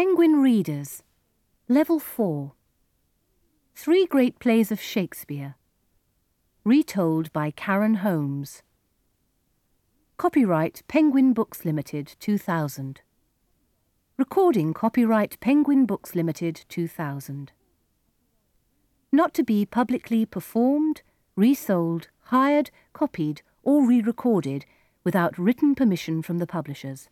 Penguin Readers, Level 4. Three great plays of Shakespeare. Retold by Karen Holmes. Copyright Penguin Books Limited 2000. Recording copyright Penguin Books Limited 2000. Not to be publicly performed, resold, hired, copied, or re recorded without written permission from the publishers.